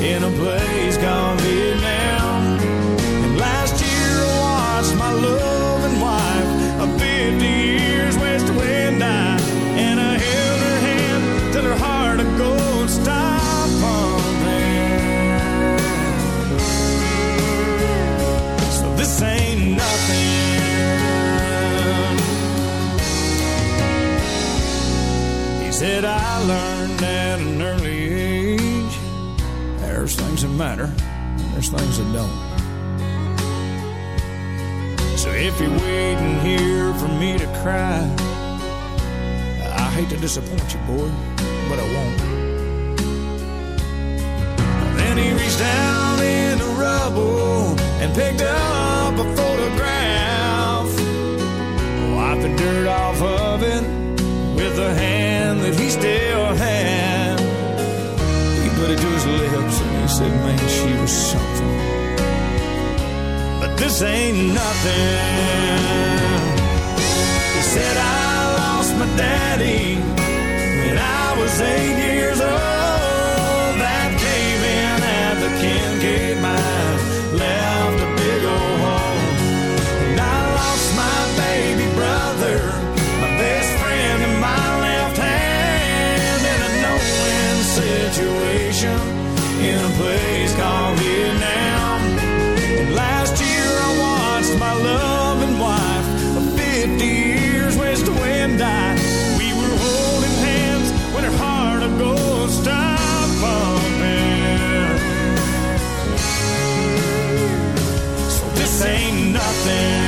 in a place matter there's things that don't. So if you're waiting here for me to cry, I hate to disappoint you, boy, but I won't. Then he reached down in the rubble and picked up a photograph. Wiped the dirt off of it with the hand that he still had. Put it to his lips and he said, Man, she was something. But this ain't nothing. He said, I lost my daddy when I was eight years old. That came in at the Kincaid mine, left situation in a place called Vietnam. And last year I watched my loving wife of 50 years waste away and die. We were holding hands when her heart would go stop pumping. So this ain't nothing.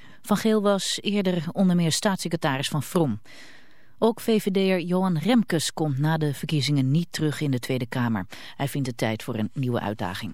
Van Geel was eerder onder meer staatssecretaris van Vrom. Ook VVD'er Johan Remkes komt na de verkiezingen niet terug in de Tweede Kamer. Hij vindt het tijd voor een nieuwe uitdaging.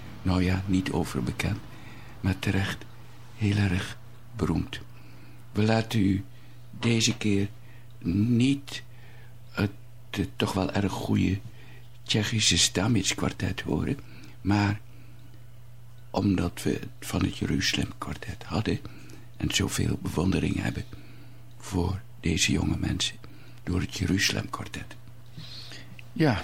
Nou ja, niet overbekend, maar terecht heel erg beroemd. We laten u deze keer niet het, toch wel erg goede Tsjechische Stamitz kwartet horen, maar omdat we het van het Jeruzalem kwartet hadden en zoveel bewondering hebben voor deze jonge mensen door het Jeruzalem kwartet. Ja,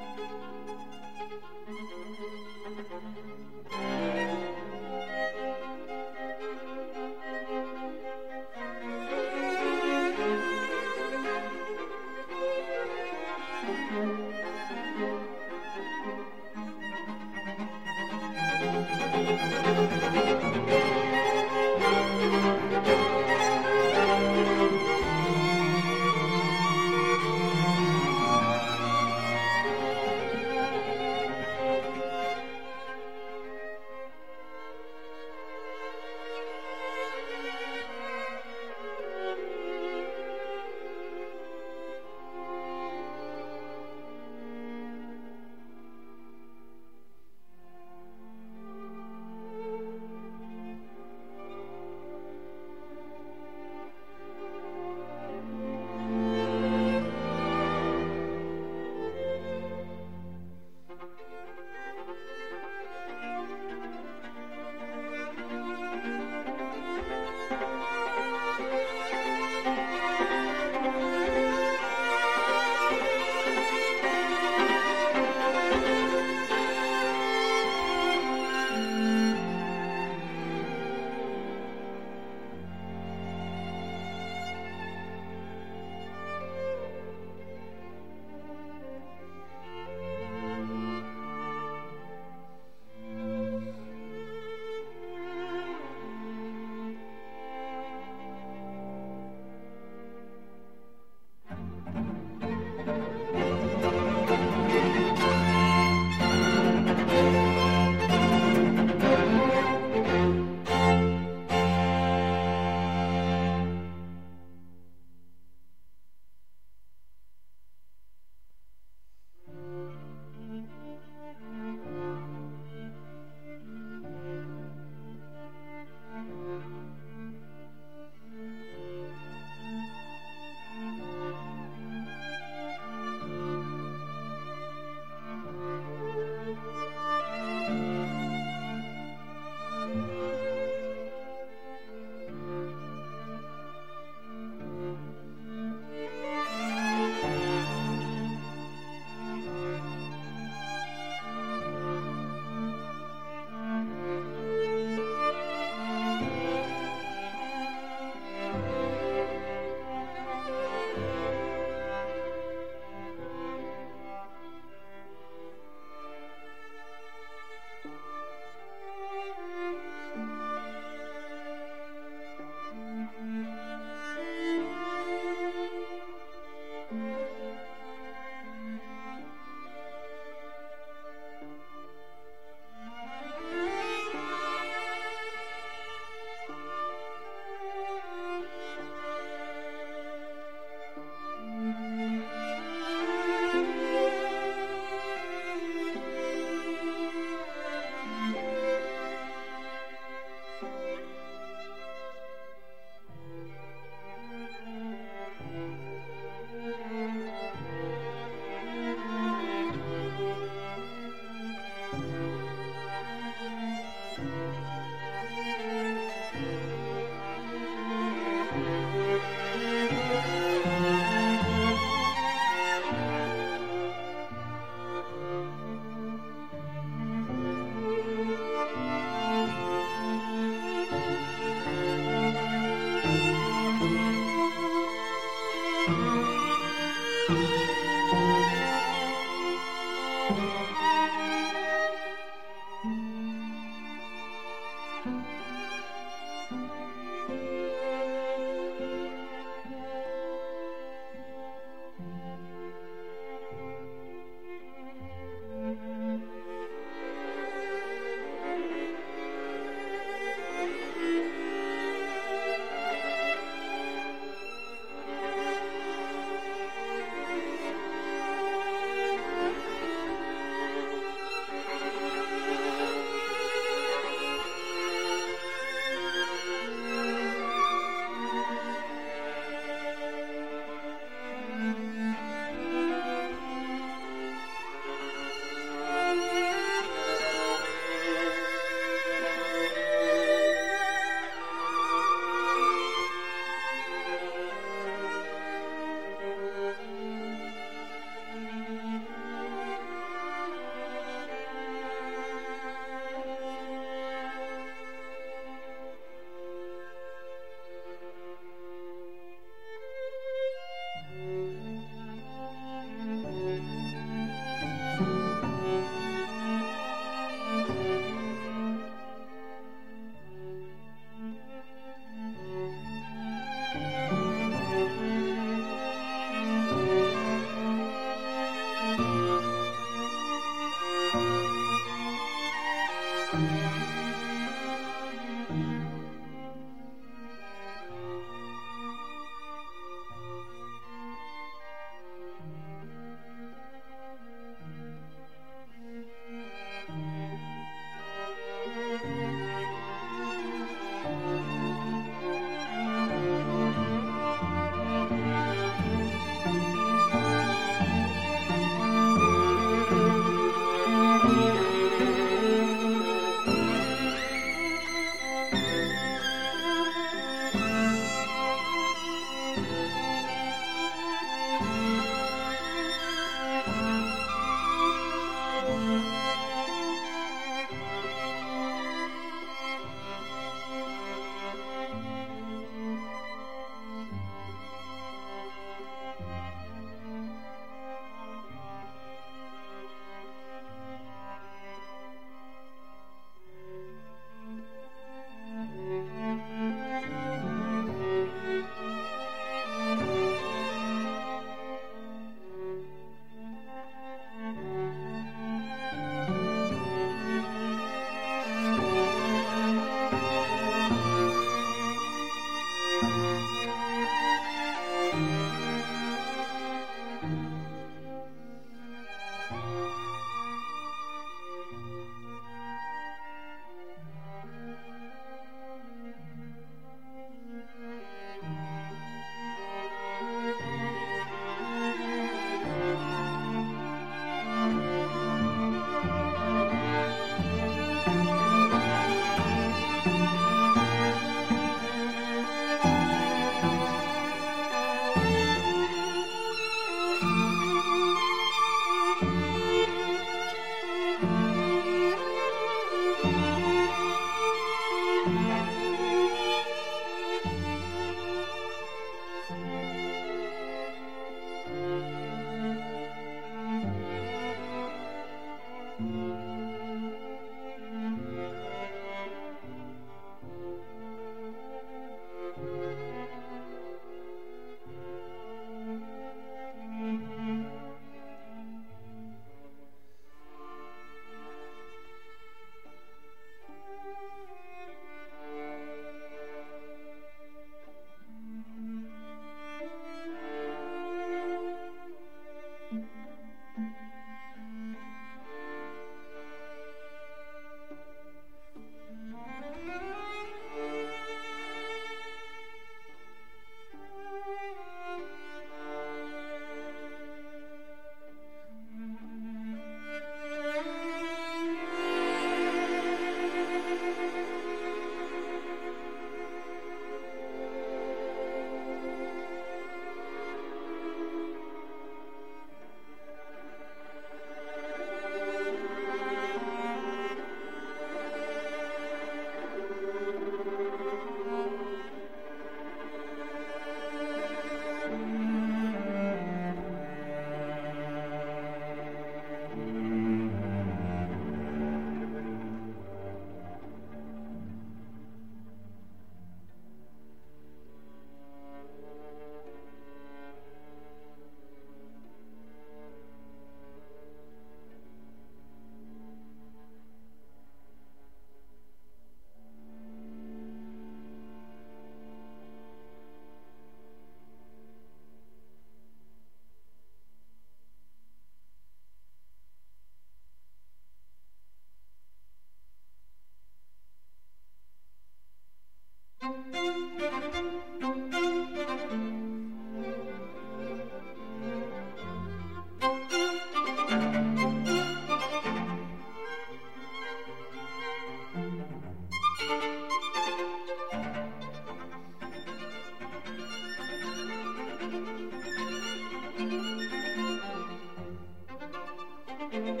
Thank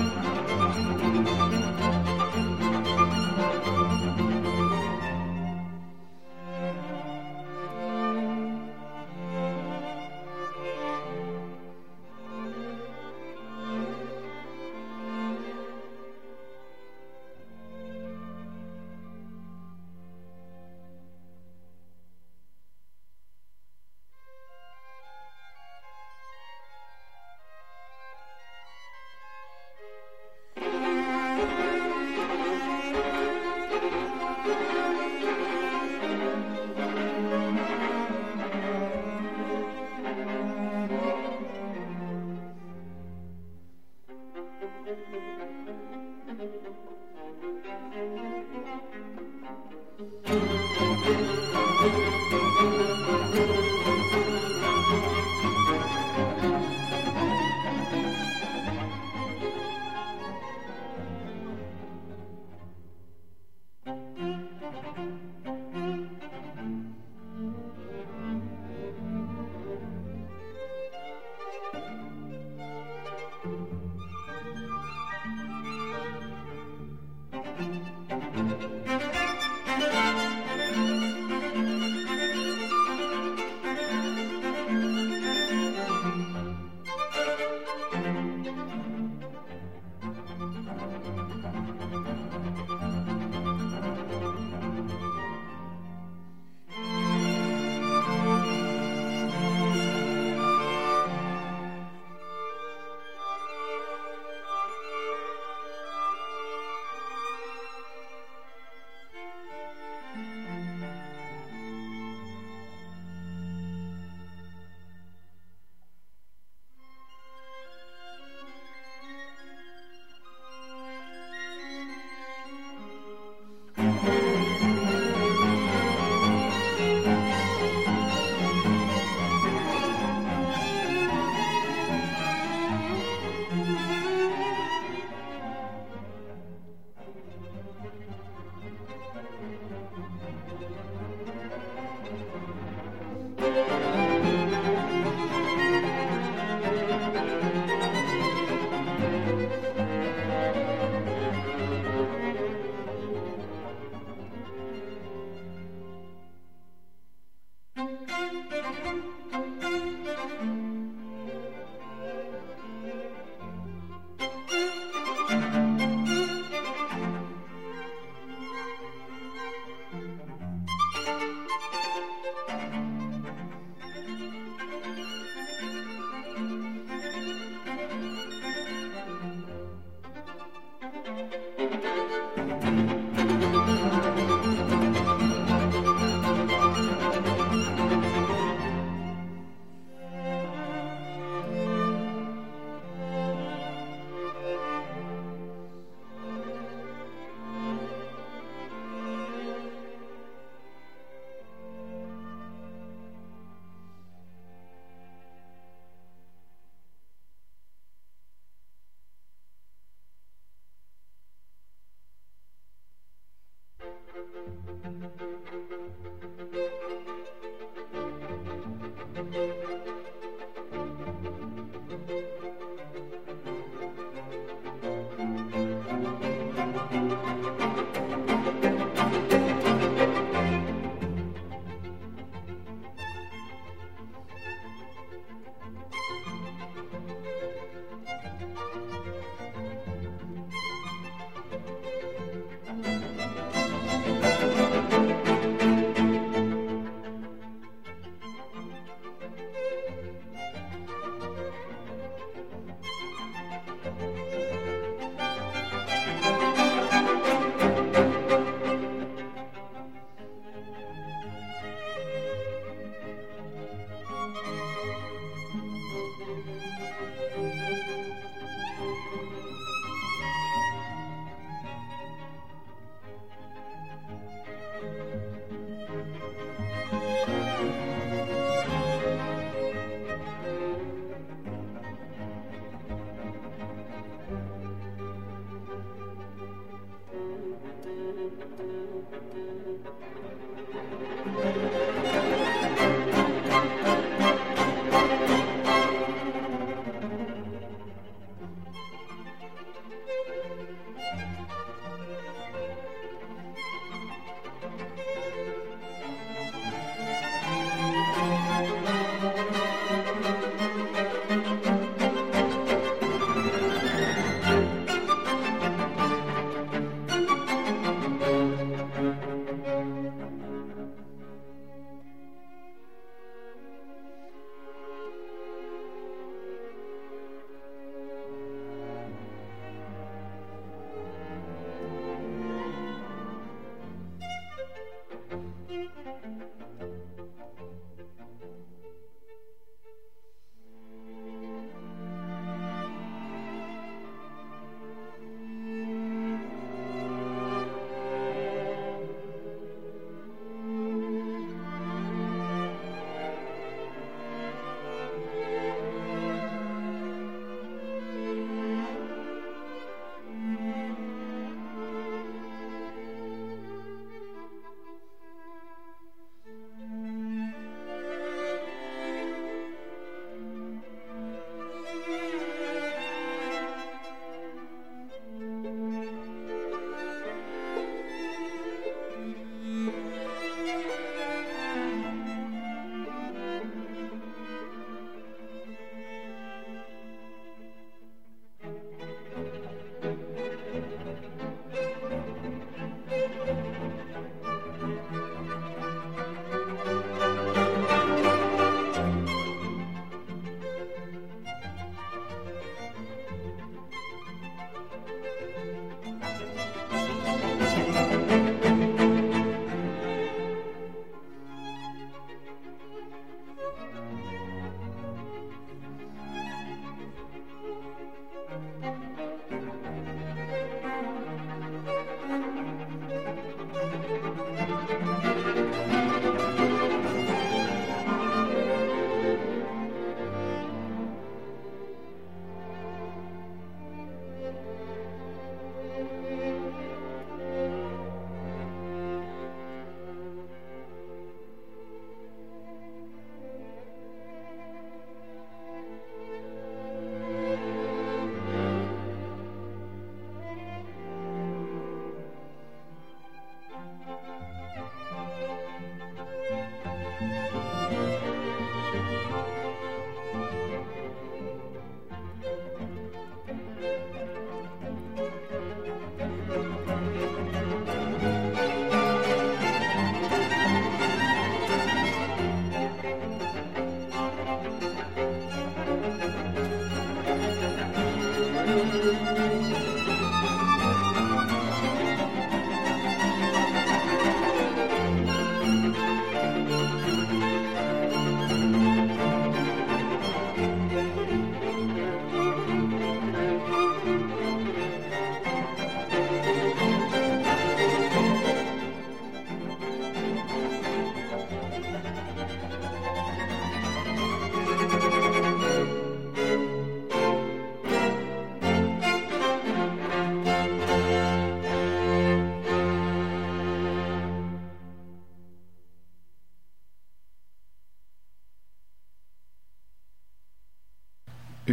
you.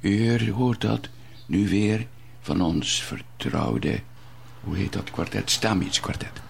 U hoort dat nu weer van ons vertrouwde, hoe heet dat kwartet? Stamitz kwartet.